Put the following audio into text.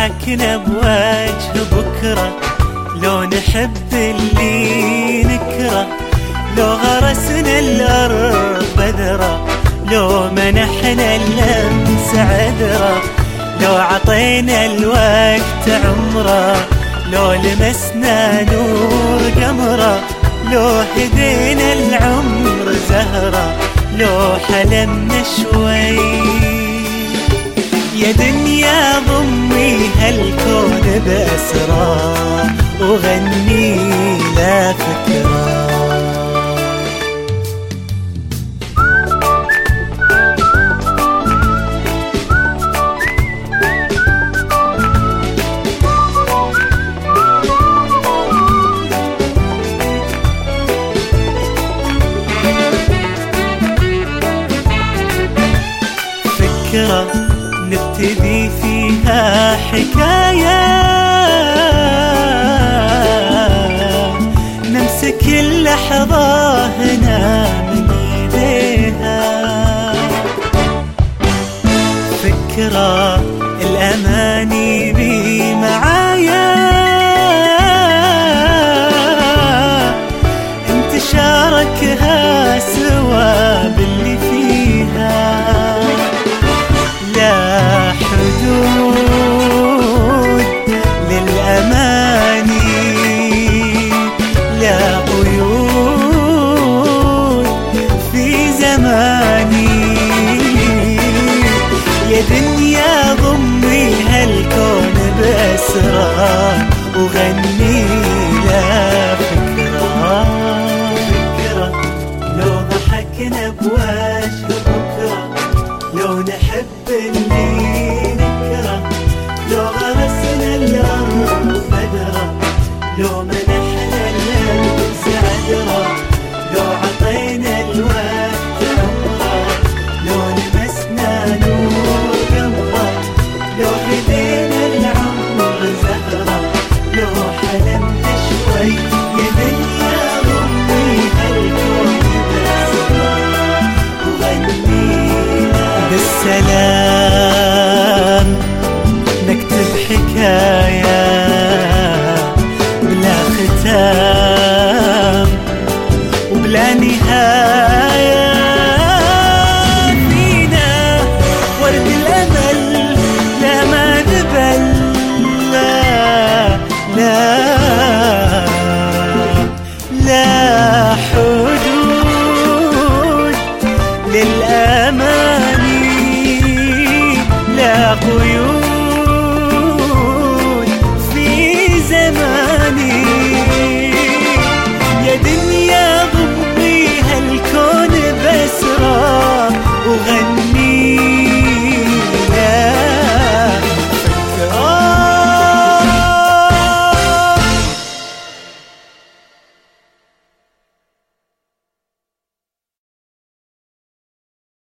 ضحكنا بوجه بكرة لو نحب اللي نكره لو غرسنا الأرض بذرة لو منحنا اللمس عذرة لو عطينا الوقت عمرة لو لمسنا نور قمرة لو هدينا العمر زهرة لو حلمنا شوي. يا دنيا ضمي هالكون بأسرار وغني لا فكرة فكرة نبتدي فيها حكاية. بأسرار وغني لا فكرة فكرة. لو ضحكنا بوجه بلا قيود في زماني. يا دنيا ضبي هالكون بسرى وغني